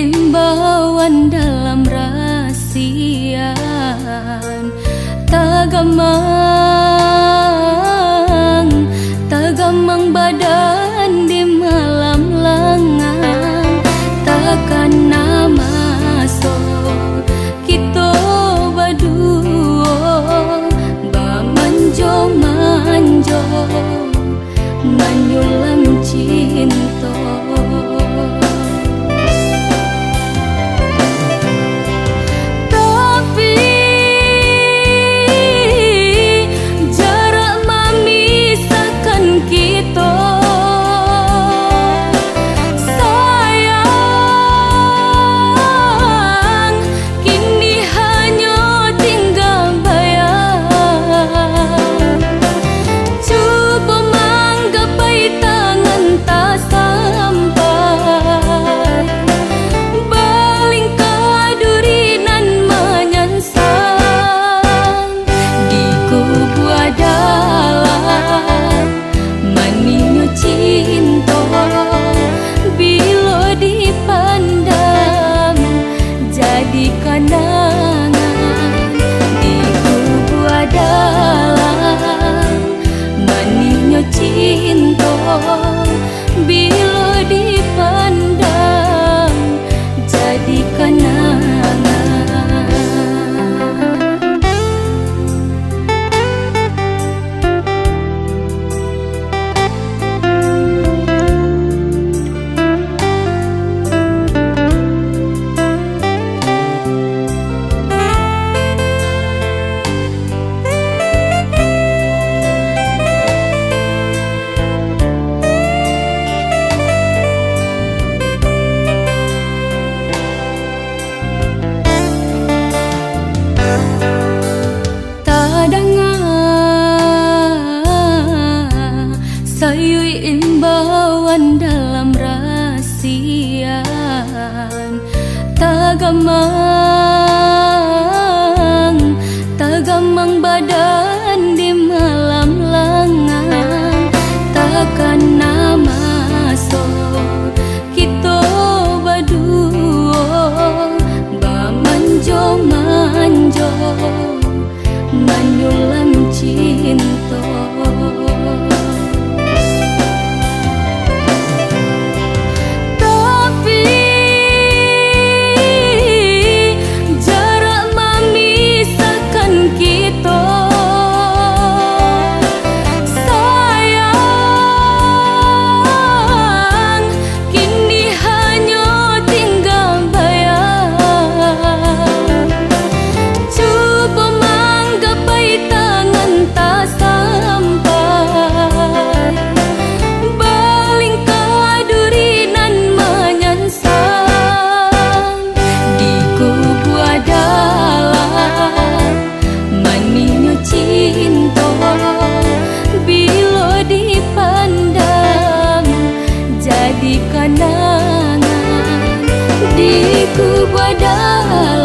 imbauan dalam rahsian, tagamang tagamang badan di malam langang takkan nama so kita berdua bamanjo manjo menyulam cinta. 吗？Cinta